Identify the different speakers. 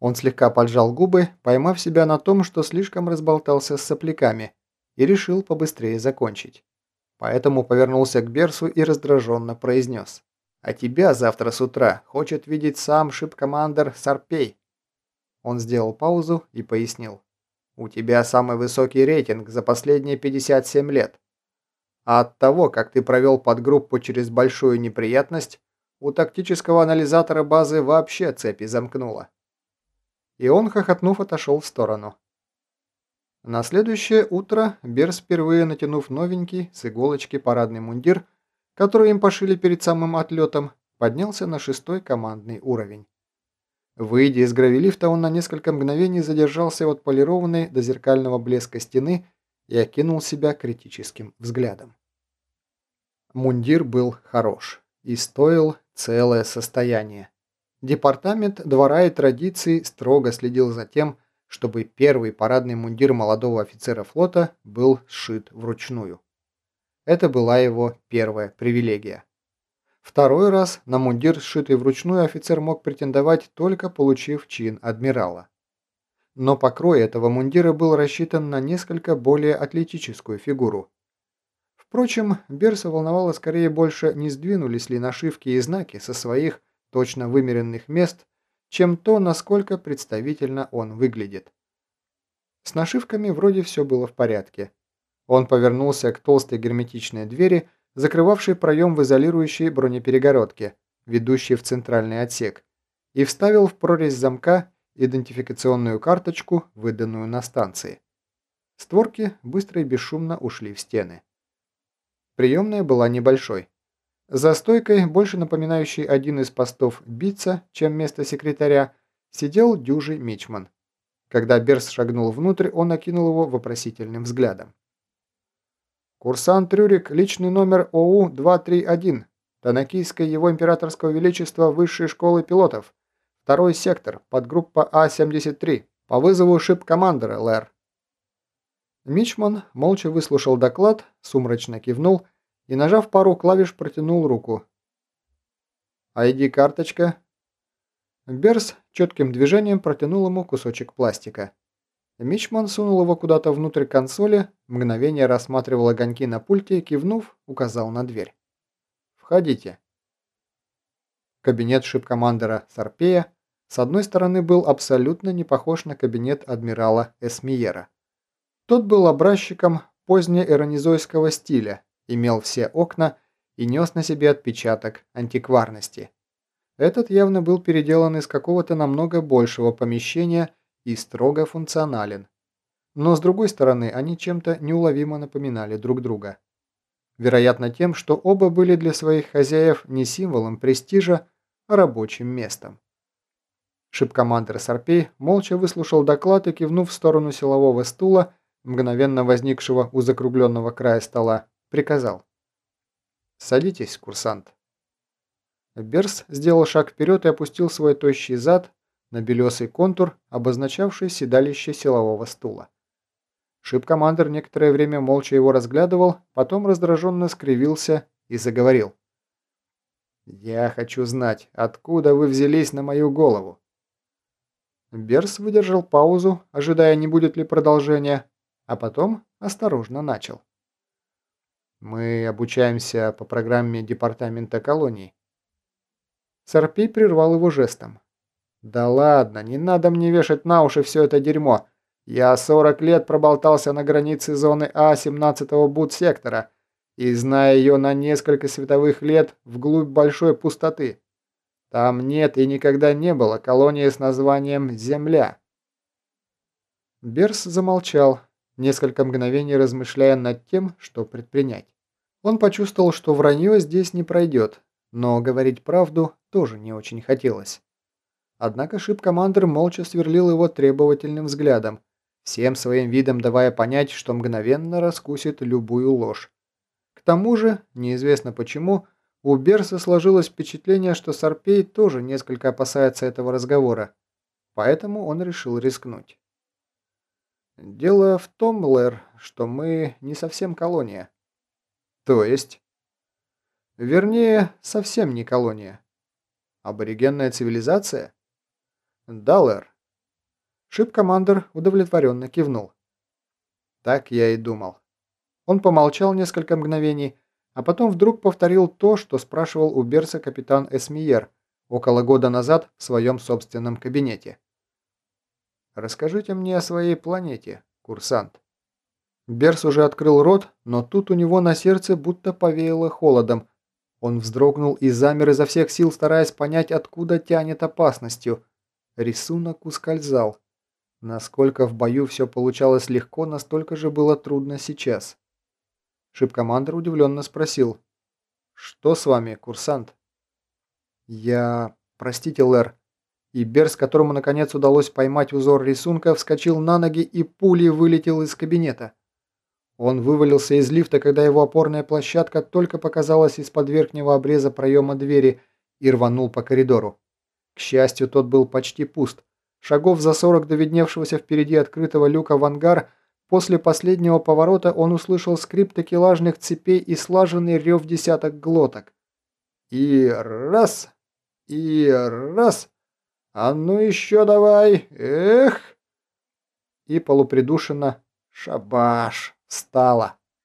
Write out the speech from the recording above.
Speaker 1: Он слегка поджал губы, поймав себя на том, что слишком разболтался с сопляками, и решил побыстрее закончить. Поэтому повернулся к Берсу и раздраженно произнес. «А тебя завтра с утра хочет видеть сам шип-командер Сарпей». Он сделал паузу и пояснил. «У тебя самый высокий рейтинг за последние 57 лет. А от того, как ты провел подгруппу через большую неприятность, у тактического анализатора базы вообще цепи замкнуло». И он, хохотнув, отошел в сторону. На следующее утро Берс, впервые натянув новенький с иголочки парадный мундир, который им пошили перед самым отлетом, поднялся на шестой командный уровень. Выйдя из гравилифта, он на несколько мгновений задержался от полированной до зеркального блеска стены и окинул себя критическим взглядом. Мундир был хорош и стоил целое состояние. Департамент двора и традиций строго следил за тем, чтобы первый парадный мундир молодого офицера флота был сшит вручную. Это была его первая привилегия. Второй раз на мундир, сшитый вручную, офицер мог претендовать, только получив чин адмирала. Но покрой этого мундира был рассчитан на несколько более атлетическую фигуру. Впрочем, Берса волновало скорее больше, не сдвинулись ли нашивки и знаки со своих точно вымеренных мест чем то, насколько представительно он выглядит. С нашивками вроде все было в порядке. Он повернулся к толстой герметичной двери, закрывавшей проем в изолирующей бронеперегородке, ведущей в центральный отсек, и вставил в прорезь замка идентификационную карточку, выданную на станции. Створки быстро и бесшумно ушли в стены. Приемная была небольшой. За стойкой, больше напоминающей один из постов Битца, чем место секретаря, сидел дюжий мичман. Когда Берс шагнул внутрь, он окинул его вопросительным взглядом. «Курсант Рюрик, личный номер ОУ-231, Танакийское его императорского величества Высшей школы пилотов, второй сектор, подгруппа А-73, по вызову шип-командера, Лэр». Мичман молча выслушал доклад, сумрачно кивнул нажав пару клавиш, протянул руку. «ID-карточка». Берс четким движением протянул ему кусочек пластика. Мичман сунул его куда-то внутрь консоли, мгновение рассматривал огоньки на пульте и, кивнув, указал на дверь. «Входите». Кабинет шип-командера Сарпея с одной стороны был абсолютно не похож на кабинет адмирала Эсмиера. Тот был образчиком позднеэронизойского стиля, имел все окна и нес на себе отпечаток антикварности. Этот явно был переделан из какого-то намного большего помещения и строго функционален. Но с другой стороны, они чем-то неуловимо напоминали друг друга. Вероятно тем, что оба были для своих хозяев не символом престижа, а рабочим местом. Шип-командер Сарпей молча выслушал доклад и, кивнув в сторону силового стула, мгновенно возникшего у закругленного края стола, приказал. «Садитесь, курсант». Берс сделал шаг вперед и опустил свой тощий зад на белесый контур, обозначавший седалище силового стула. Шип-командер некоторое время молча его разглядывал, потом раздраженно скривился и заговорил. «Я хочу знать, откуда вы взялись на мою голову?» Берс выдержал паузу, ожидая, не будет ли продолжения, а потом осторожно начал. Мы обучаемся по программе департамента колоний. Сарпей прервал его жестом. «Да ладно, не надо мне вешать на уши все это дерьмо. Я 40 лет проболтался на границе зоны А 17-го бут-сектора и знаю ее на несколько световых лет вглубь большой пустоты. Там нет и никогда не было колонии с названием «Земля». Берс замолчал, несколько мгновений размышляя над тем, что предпринять. Он почувствовал, что вранье здесь не пройдет, но говорить правду тоже не очень хотелось. Однако шип-командер молча сверлил его требовательным взглядом, всем своим видом давая понять, что мгновенно раскусит любую ложь. К тому же, неизвестно почему, у Берса сложилось впечатление, что Сарпей тоже несколько опасается этого разговора, поэтому он решил рискнуть. «Дело в том, Лэр, что мы не совсем колония». «То есть?» «Вернее, совсем не колония. Аборигенная цивилизация?» «Да, Лэр. Шип-командер удовлетворенно кивнул. Так я и думал. Он помолчал несколько мгновений, а потом вдруг повторил то, что спрашивал у Берса капитан Эсмиер около года назад в своем собственном кабинете. «Расскажите мне о своей планете, курсант». Берс уже открыл рот, но тут у него на сердце будто повеяло холодом. Он вздрогнул и замер изо всех сил, стараясь понять, откуда тянет опасностью. Рисунок ускользал. Насколько в бою все получалось легко, настолько же было трудно сейчас. Шип-командер удивленно спросил. «Что с вами, курсант?» «Я... Простите, Лэр». И Берс, которому наконец удалось поймать узор рисунка, вскочил на ноги и пулей вылетел из кабинета. Он вывалился из лифта, когда его опорная площадка только показалась из-под верхнего обреза проема двери и рванул по коридору. К счастью, тот был почти пуст. Шагов за сорок до видневшегося впереди открытого люка в ангар После последнего поворота он услышал скрип такелажных цепей и слаженный рев десяток глоток. И раз, и раз. А ну еще давай, эх! И полупридушенно шабаш, встала.